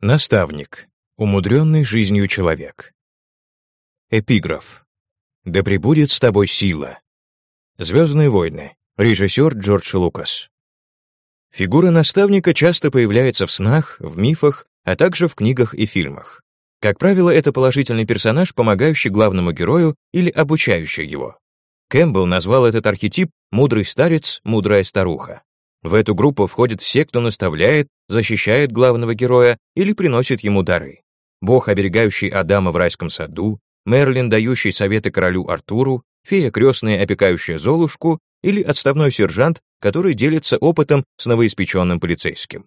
Наставник. Умудренный жизнью человек. Эпиграф. «Да пребудет с тобой сила». «Звездные войны». Режиссер Джордж Лукас. Фигура наставника часто появляется в снах, в мифах, а также в книгах и фильмах. Как правило, это положительный персонаж, помогающий главному герою или обучающий его. Кэмпбелл назвал этот архетип «мудрый старец, мудрая старуха». В эту группу входят все, кто наставляет, защищает главного героя или приносит ему дары. Бог, оберегающий Адама в райском саду, Мерлин, дающий советы королю Артуру, фея крестная, опекающая Золушку, или отставной сержант, который делится опытом с новоиспеченным полицейским.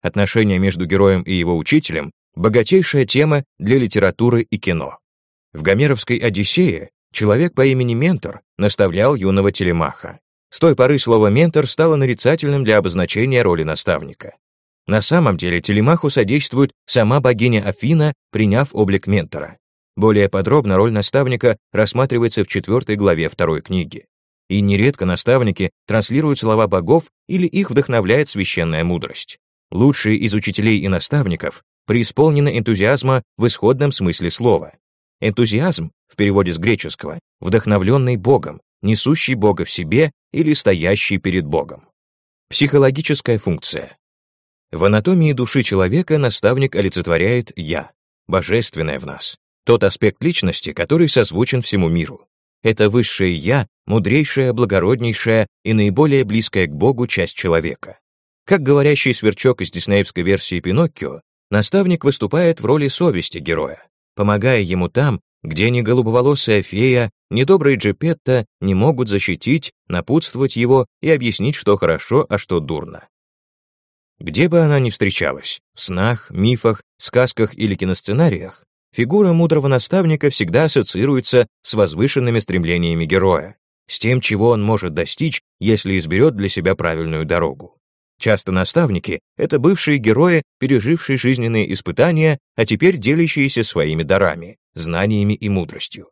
Отношения между героем и его учителем — богатейшая тема для литературы и кино. В гомеровской «Одиссее» человек по имени Ментор наставлял юного телемаха. С той поры слово «ментор» стало нарицательным для обозначения роли наставника. На самом деле телемаху содействует сама богиня Афина, приняв облик ментора. Более подробно роль наставника рассматривается в четвертой главе второй книги. И нередко наставники транслируют слова богов или их вдохновляет священная мудрость. Лучшие из учителей и наставников преисполнены энтузиазма в исходном смысле слова. Энтузиазм, в переводе с греческого, вдохновленный Богом, несущий Бога в себе или стоящий перед Богом. Психологическая функция. В анатомии души человека наставник олицетворяет «я», божественное в нас, тот аспект личности, который созвучен всему миру. Это высшее «я», мудрейшая, благороднейшая и наиболее близкая к Богу часть человека. Как говорящий сверчок из диснеевской версии Пиноккио, наставник выступает в роли совести героя, помогая ему там, где ни голубоволосая фея, ни добрый Джепетто не могут защитить, напутствовать его и объяснить, что хорошо, а что дурно. Где бы она ни встречалась, в снах, мифах, сказках или киносценариях, фигура мудрого наставника всегда ассоциируется с возвышенными стремлениями героя, с тем, чего он может достичь, если изберет для себя правильную дорогу. Часто наставники — это бывшие герои, пережившие жизненные испытания, а теперь делящиеся своими дарами, знаниями и мудростью.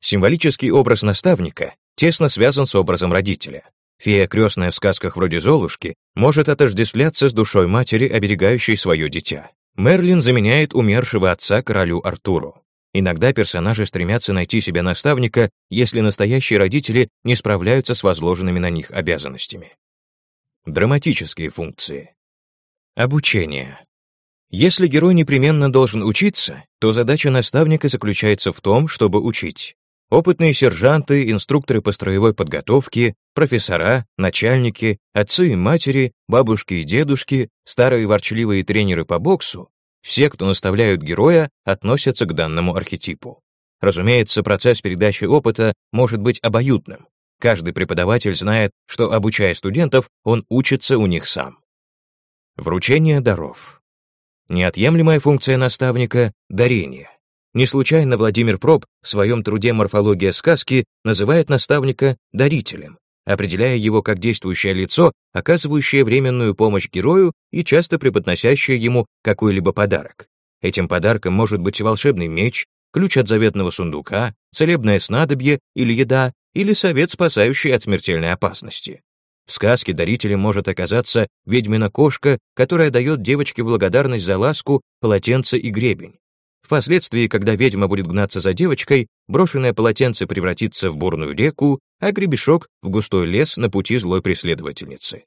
Символический образ наставника тесно связан с образом родителя. Фея, крестная в сказках вроде Золушки, может отождествляться с душой матери, оберегающей свое дитя. Мерлин заменяет умершего отца королю Артуру. Иногда персонажи стремятся найти себе наставника, если настоящие родители не справляются с возложенными на них обязанностями. Драматические функции. Обучение. Если герой непременно должен учиться, то задача наставника заключается в том, чтобы учить. Опытные сержанты, инструкторы по строевой подготовке, профессора, начальники, отцы и матери, бабушки и дедушки, старые ворчливые тренеры по боксу, все, кто наставляют героя, относятся к данному архетипу. Разумеется, процесс передачи опыта может быть обоюдным. Каждый преподаватель знает, что, обучая студентов, он учится у них сам. Вручение даров. Неотъемлемая функция наставника — дарение. Не случайно Владимир Проб в своем труде «Морфология сказки» называет наставника дарителем, определяя его как действующее лицо, оказывающее временную помощь герою и часто преподносящее ему какой-либо подарок. Этим подарком может быть волшебный меч, ключ от заветного сундука, целебное снадобье или еда, или совет, спасающий от смертельной опасности. В сказке дарителем может оказаться ведьмина кошка, которая дает девочке благодарность за ласку, полотенце и гребень. Впоследствии, когда ведьма будет гнаться за девочкой, брошенное полотенце превратится в бурную реку, а гребешок — в густой лес на пути злой преследовательницы.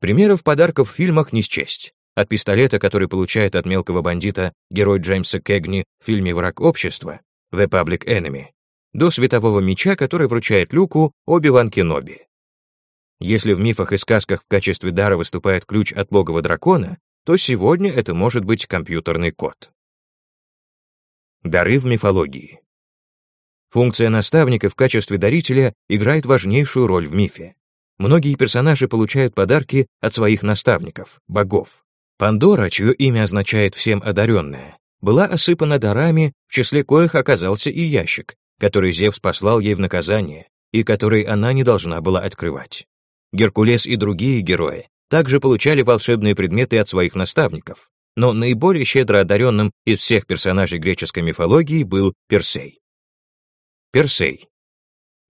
Примеров подарков в фильмах не счесть. От пистолета, который получает от мелкого бандита герой Джеймса Кегни в фильме «Враг общества» The Public Enemy, до светового меча, который вручает Люку Оби-Ван Кеноби. Если в мифах и сказках в качестве дара выступает ключ от логова дракона, то сегодня это может быть компьютерный код. Дары в мифологии. Функция наставника в качестве дарителя играет важнейшую роль в мифе. Многие персонажи получают подарки от своих наставников, богов. Пандора, чье имя означает «всем одаренная», была осыпана дарами, в числе коих оказался и ящик, который Зевс послал ей в наказание, и который она не должна была открывать. Геркулес и другие герои также получали волшебные предметы от своих наставников но наиболее щедро одаренным из всех персонажей греческой мифологии был Персей. Персей.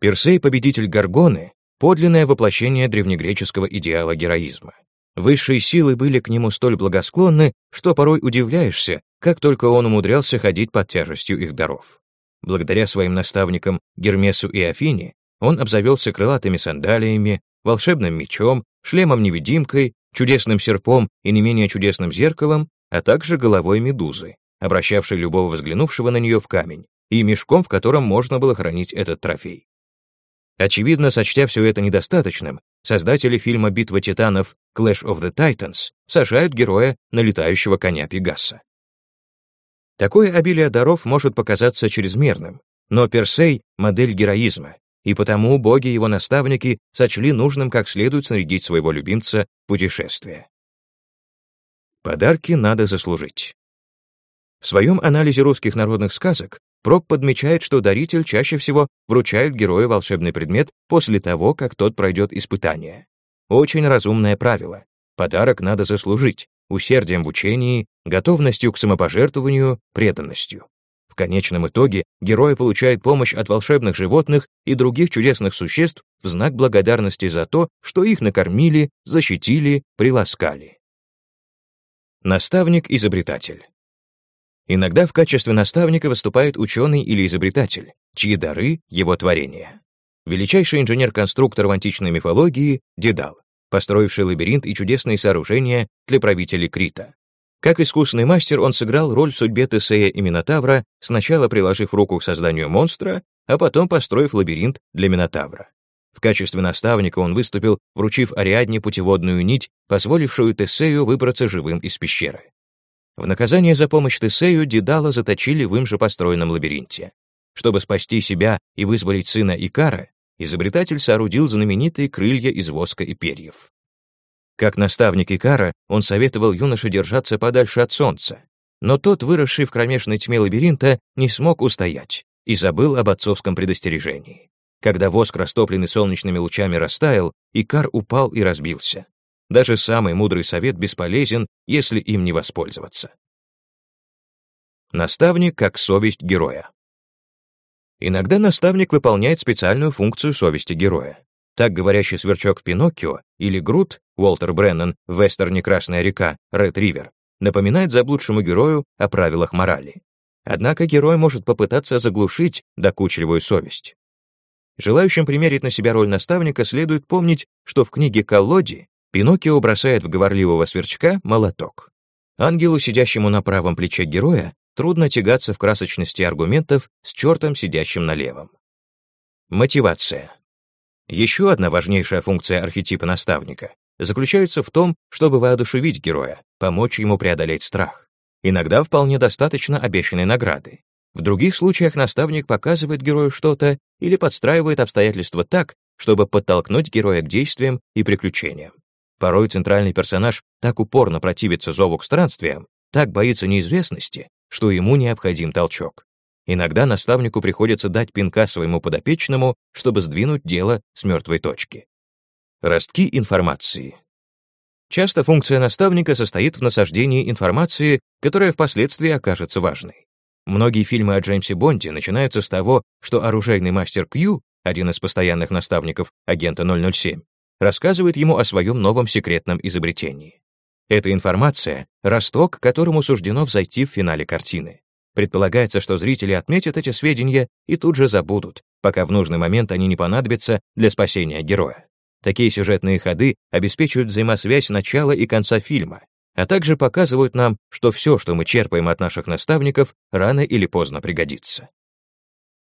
Персей — победитель Гаргоны, подлинное воплощение древнегреческого идеала героизма. Высшие силы были к нему столь благосклонны, что порой удивляешься, как только он умудрялся ходить под тяжестью их даров. Благодаря своим наставникам Гермесу и Афине он обзавелся крылатыми сандалиями, волшебным мечом, шлемом-невидимкой, чудесным серпом и не менее чудесным зеркалом, а также головой медузы, обращавшей любого взглянувшего на нее в камень, и мешком, в котором можно было хранить этот трофей. Очевидно, сочтя все это недостаточным, создатели фильма «Битва титанов» Clash of the Titans сажают героя на летающего коня Пегаса. Такое обилие даров может показаться чрезмерным, но Персей — модель героизма, и потому боги его наставники сочли нужным как следует снарядить своего любимца в путешествие. Подарки надо заслужить. В своем анализе русских народных сказок Проб подмечает, что даритель чаще всего вручает герою волшебный предмет после того, как тот пройдет испытание. Очень разумное правило. Подарок надо заслужить усердием в учении, готовностью к самопожертвованию, преданностью. В конечном итоге герой получает помощь от волшебных животных и других чудесных существ в знак благодарности за то, что их накормили, защитили, приласкали. Наставник-изобретатель. Иногда в качестве наставника выступает ученый или изобретатель, чьи дары — его творение. Величайший инженер-конструктор в античной мифологии — Дедал, построивший лабиринт и чудесные сооружения для правителей Крита. Как искусный мастер он сыграл роль в судьбе Тесея и Минотавра, сначала приложив руку к созданию монстра, а потом построив лабиринт для Минотавра. В качестве наставника он выступил, вручив Ариадне путеводную нить, позволившую Тесею выбраться живым из пещеры. В наказание за помощь Тесею Дедала заточили в им же построенном лабиринте. Чтобы спасти себя и вызволить сына Икара, изобретатель соорудил знаменитые крылья из воска и перьев. Как наставник Икара, он советовал юноше держаться подальше от солнца, но тот, выросший в кромешной тьме лабиринта, не смог устоять и забыл об отцовском предостережении. Когда воск, растопленный солнечными лучами, растаял, Икар упал и разбился. Даже самый мудрый совет бесполезен, если им не воспользоваться. Наставник как совесть героя. Иногда наставник выполняет специальную функцию совести героя. Так говорящий сверчок в Пиноккио или Грут, Уолтер Бреннан в вестерне «Красная река», Ред Ривер, напоминает заблудшему герою о правилах морали. Однако герой может попытаться заглушить докучливую совесть. Желающим примерить на себя роль наставника следует помнить, что в книге «Колоди» Пиноккио бросает в говорливого сверчка молоток. Ангелу, сидящему на правом плече героя, трудно тягаться в красочности аргументов с чертом, сидящим на левом. Мотивация. Еще одна важнейшая функция архетипа наставника заключается в том, чтобы воодушевить героя, помочь ему преодолеть страх. Иногда вполне достаточно обещанной награды. В других случаях наставник показывает герою что-то или подстраивает обстоятельства так, чтобы подтолкнуть героя к действиям и приключениям. Порой центральный персонаж так упорно противится зову к странствиям, так боится неизвестности, что ему необходим толчок. Иногда наставнику приходится дать пинка своему подопечному, чтобы сдвинуть дело с мертвой точки. Ростки информации. Часто функция наставника состоит в насаждении информации, которая впоследствии окажется важной. Многие фильмы о Джеймсе Бонде начинаются с того, что оружейный мастер Кью, один из постоянных наставников агента 007, рассказывает ему о своем новом секретном изобретении. Эта информация — росток, которому суждено взойти в финале картины. Предполагается, что зрители отметят эти сведения и тут же забудут, пока в нужный момент они не понадобятся для спасения героя. Такие сюжетные ходы обеспечивают взаимосвязь начала и конца фильма, а также показывают нам, что все, что мы черпаем от наших наставников, рано или поздно пригодится.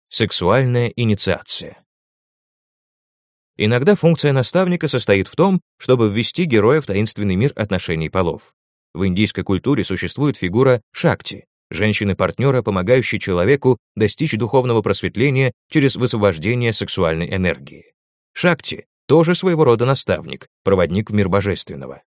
Сексуальная инициация. Иногда функция наставника состоит в том, чтобы ввести героя в таинственный мир отношений полов. В индийской культуре существует фигура шакти, женщины-партнера, помогающей человеку достичь духовного просветления через высвобождение сексуальной энергии. Шакти — тоже своего рода наставник, проводник в мир божественного.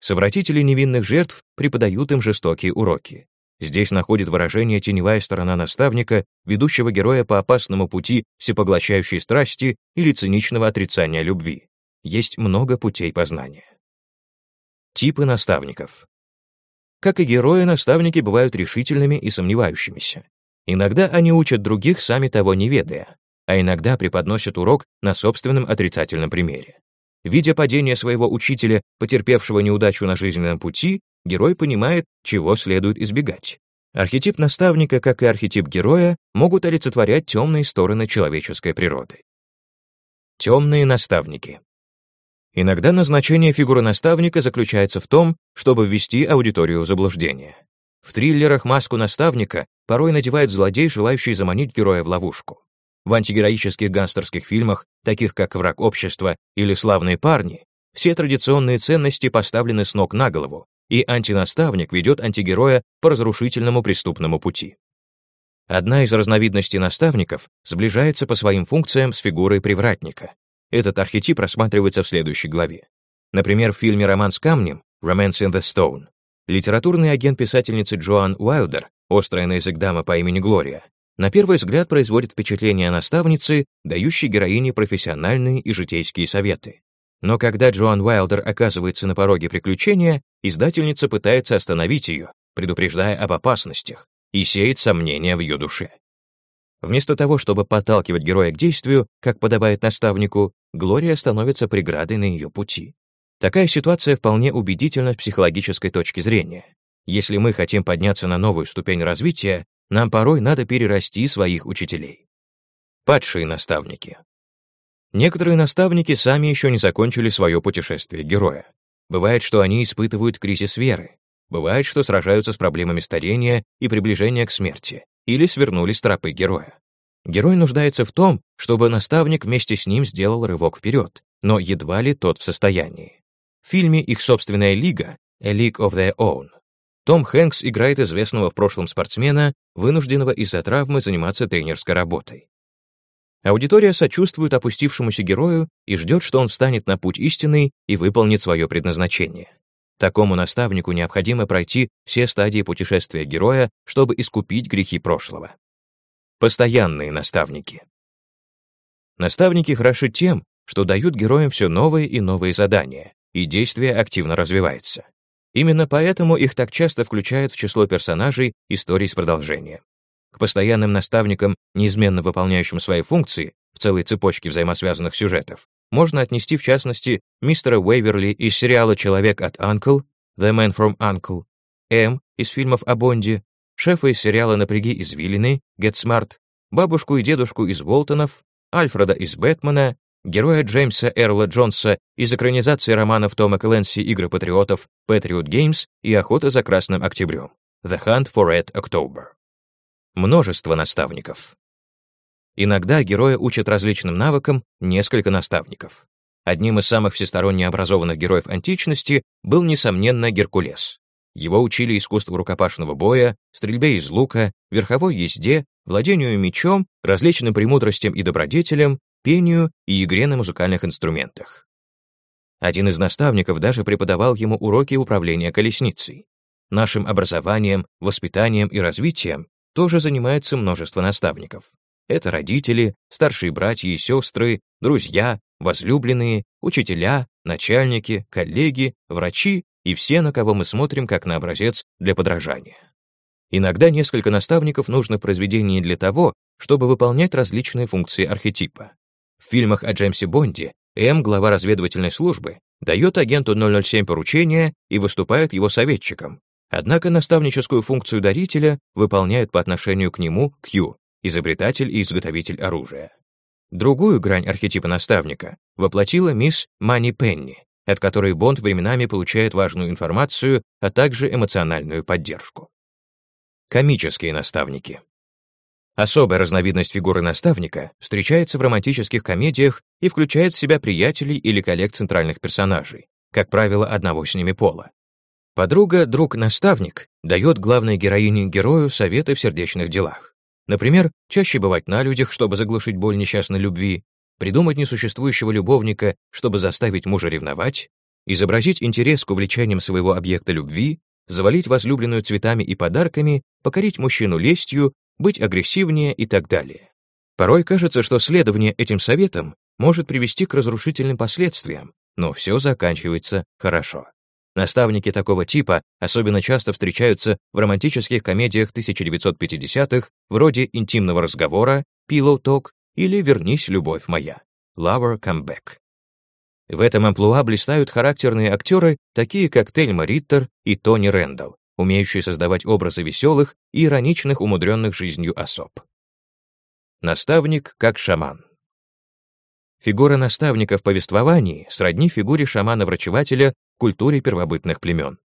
Совратители невинных жертв преподают им жестокие уроки. Здесь находит выражение теневая сторона наставника, ведущего героя по опасному пути всепоглощающей страсти или циничного отрицания любви. Есть много путей познания. Типы наставников. Как и герои, наставники бывают решительными и сомневающимися. Иногда они учат других, сами того не ведая, а иногда преподносят урок на собственном отрицательном примере. Видя падение своего учителя, потерпевшего неудачу на жизненном пути, герой понимает, чего следует избегать. Архетип наставника, как и архетип героя, могут олицетворять темные стороны человеческой природы. Темные наставники. Иногда назначение фигуры наставника заключается в том, чтобы ввести аудиторию в заблуждение. В триллерах маску наставника порой надевает злодей, желающий заманить героя в ловушку. В антигероических гангстерских фильмах, таких как «Враг общества» или «Славные парни», все традиционные ценности поставлены с ног на голову, и антинаставник ведет антигероя по разрушительному преступному пути. Одна из разновидностей наставников сближается по своим функциям с фигурой привратника. Этот архетип рассматривается в следующей главе. Например, в фильме «Роман с камнем» «Romance in the Stone» литературный агент писательницы Джоан Уайлдер, острая на язык дама по имени Глория, на первый взгляд производит впечатление наставницы, дающей героине профессиональные и житейские советы. Но когда Джоан Уайлдер оказывается на пороге приключения, издательница пытается остановить ее, предупреждая об опасностях, и сеет сомнения в ее душе. Вместо того, чтобы подталкивать героя к действию, как подобает наставнику, Глория становится преградой на ее пути. Такая ситуация вполне убедительна с психологической точки зрения. Если мы хотим подняться на новую ступень развития, нам порой надо перерасти своих учителей. Падшие наставники. Некоторые наставники сами еще не закончили свое путешествие героя. Бывает, что они испытывают кризис веры. Бывает, что сражаются с проблемами старения и приближения к смерти, или свернули с тропы героя. Герой нуждается в том, чтобы наставник вместе с ним сделал рывок вперед, но едва ли тот в состоянии. В фильме «Их собственная лига» «A League of Their Own» Том Хэнкс играет известного в прошлом спортсмена, вынужденного из-за травмы заниматься тренерской работой. Аудитория сочувствует опустившемуся герою и ждет, что он встанет на путь истинный и выполнит свое предназначение. Такому наставнику необходимо пройти все стадии путешествия героя, чтобы искупить грехи прошлого. Постоянные наставники. Наставники хороши тем, что дают героям все новые и новые задания, и действие активно развивается. Именно поэтому их так часто включают в число персонажей историй с продолжением. К постоянным наставникам, неизменно выполняющим свои функции в целой цепочке взаимосвязанных сюжетов, можно отнести в частности мистера Уэйверли из сериала «Человек от Анкл», «The Man from Uncle», М из фильмов о Бонде, шефа из сериала «Напряги извилины», «Get Smart», бабушку и дедушку из Волтонов, Альфреда из Бэтмена героя Джеймса Эрла Джонса из экранизации романов Тома Кленси «Игры патриотов», «Patriot Games» и «Охота за Красным Октябрем» «The Hunt for Red October». Множество наставников. Иногда героя учат различным навыкам несколько наставников. Одним из самых всесторонне образованных героев античности был, несомненно, Геркулес. Его учили искусству рукопашного боя, стрельбе из лука, верховой езде, владению мечом, различным премудростям и добродетелям, пению и игре на музыкальных инструментах. Один из наставников даже преподавал ему уроки управления колесницей. Нашим образованием, воспитанием и развитием тоже занимается множество наставников. Это родители, старшие братья и сестры, друзья, возлюбленные, учителя, начальники, коллеги, врачи и все, на кого мы смотрим как на образец для подражания. Иногда несколько наставников нужно в произведении для того, чтобы выполнять различные функции архетипа. В фильмах о Джеймсе Бонде М, глава разведывательной службы, дает агенту 007 поручения и выступает его советчиком. Однако наставническую функцию дарителя выполняет по отношению к нему Q, изобретатель и изготовитель оружия. Другую грань архетипа наставника воплотила мисс Мани Пенни, от которой Бонд временами получает важную информацию, а также эмоциональную поддержку. Комические наставники. Особая разновидность фигуры наставника встречается в романтических комедиях и включает в себя приятелей или коллег центральных персонажей, как правило, одного с ними пола. Подруга, друг-наставник дает главной героине герою советы в сердечных делах. Например, чаще бывать на людях, чтобы заглушить боль несчастной любви, придумать несуществующего любовника, чтобы заставить мужа ревновать, изобразить интерес к увлечениям своего объекта любви, завалить возлюбленную цветами и подарками, покорить мужчину лестью быть агрессивнее и так далее. Порой кажется, что следование этим советам может привести к разрушительным последствиям, но все заканчивается хорошо. Наставники такого типа особенно часто встречаются в романтических комедиях 1950-х вроде «Интимного разговора», «Pillow Talk» или «Вернись, любовь моя» «Lover Come Back». В этом амплуа блистают характерные актеры, такие как Тельма Риттер и Тони Рэндалл, умеющие создавать образы веселых и ироничных, умудренных жизнью особ. Наставник как шаман. Фигура наставника в повествовании сродни фигуре шамана-врачевателя в культуре первобытных племен.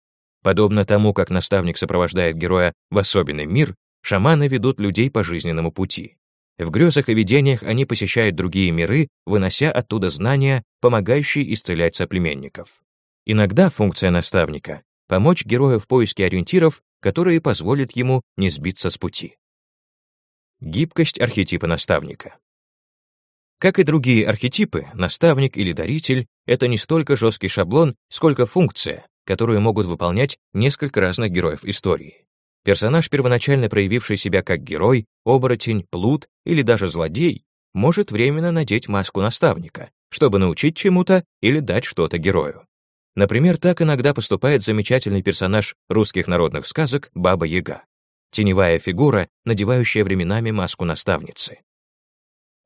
Подобно тому, как наставник сопровождает героя в особенный мир, шаманы ведут людей по жизненному пути. В грезах и видениях они посещают другие миры, вынося оттуда знания, помогающие исцелять соплеменников. Иногда функция наставника — помочь герою в поиске ориентиров, которые позволят ему не сбиться с пути. Гибкость архетипа наставника. Как и другие архетипы, наставник или даритель — это не столько жесткий шаблон, сколько функция, которую могут выполнять несколько разных героев истории. Персонаж, первоначально проявивший себя как герой, оборотень, плут или даже злодей, может временно надеть маску наставника, чтобы научить чему-то или дать что-то герою. Например, так иногда поступает замечательный персонаж русских народных сказок Баба Яга. Теневая фигура, надевающая временами маску наставницы.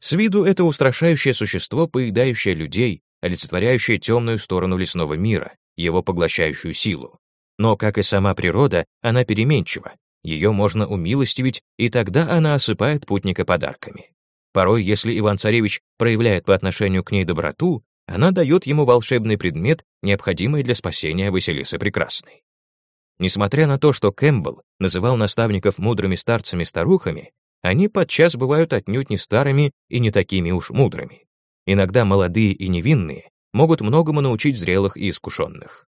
С виду это устрашающее существо, поедающее людей, олицетворяющее темную сторону лесного мира, его поглощающую силу. Но, как и сама природа, она переменчива. Ее можно умилостивить, и тогда она осыпает путника подарками. Порой, если Иван-Царевич проявляет по отношению к ней доброту, она дает ему волшебный предмет, необходимый для спасения Василисы Прекрасной. Несмотря на то, что Кэмпбелл называл наставников мудрыми старцами-старухами, они подчас бывают отнюдь не старыми и не такими уж мудрыми. Иногда молодые и невинные могут многому научить зрелых и искушенных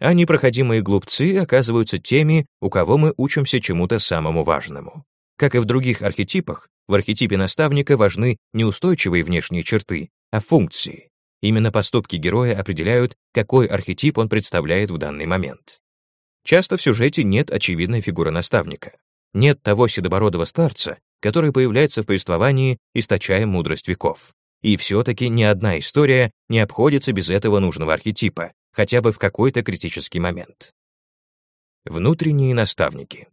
а непроходимые глупцы оказываются теми, у кого мы учимся чему-то самому важному. Как и в других архетипах, в архетипе наставника важны не устойчивые внешние черты, а функции. Именно поступки героя определяют, какой архетип он представляет в данный момент. Часто в сюжете нет очевидной фигуры наставника. Нет того седобородого старца, который появляется в повествовании, источая мудрость веков. И все-таки ни одна история не обходится без этого нужного архетипа, хотя бы в какой-то критический момент. Внутренние наставники.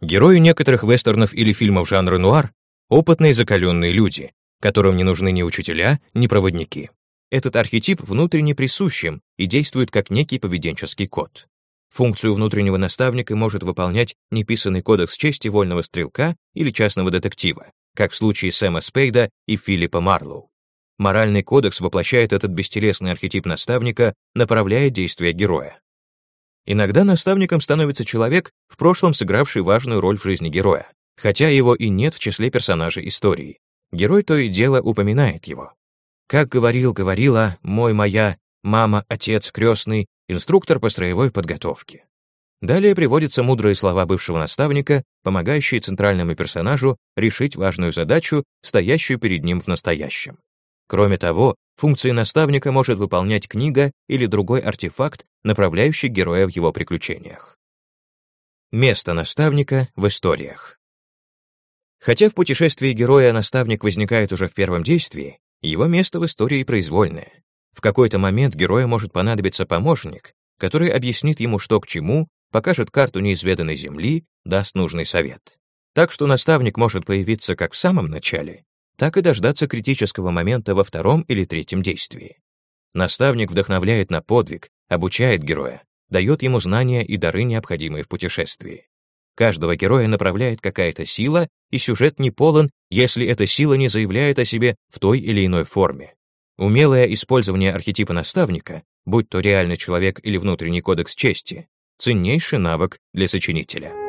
Герои некоторых вестернов или фильмов жанра нуар — опытные закаленные люди, которым не нужны ни учителя, ни проводники. Этот архетип внутренне присущим и действует как некий поведенческий код. Функцию внутреннего наставника может выполнять неписанный кодекс чести вольного стрелка или частного детектива, как в случае Сэма Спейда и Филиппа Марлоу. Моральный кодекс воплощает этот бестелесный архетип наставника, направляя действия героя. Иногда наставником становится человек, в прошлом сыгравший важную роль в жизни героя, хотя его и нет в числе персонажей истории. Герой то и дело упоминает его. Как говорил, говорила, мой, моя, мама, отец, крестный, инструктор по строевой подготовке. Далее приводятся мудрые слова бывшего наставника, помогающие центральному персонажу решить важную задачу, стоящую перед ним в настоящем. Кроме того, функции наставника может выполнять книга или другой артефакт, направляющий героя в его приключениях. Место наставника в историях. Хотя в путешествии героя наставник возникает уже в первом действии, его место в истории произвольное. В какой-то момент герою может понадобиться помощник, который объяснит ему, что к чему, покажет карту неизведанной земли, даст нужный совет. Так что наставник может появиться как в самом начале, так и дождаться критического момента во втором или третьем действии. Наставник вдохновляет на подвиг, обучает героя, дает ему знания и дары, необходимые в путешествии. Каждого героя направляет какая-то сила, и сюжет не полон, если эта сила не заявляет о себе в той или иной форме. Умелое использование архетипа наставника, будь то реальный человек или внутренний кодекс чести, ценнейший навык для сочинителя.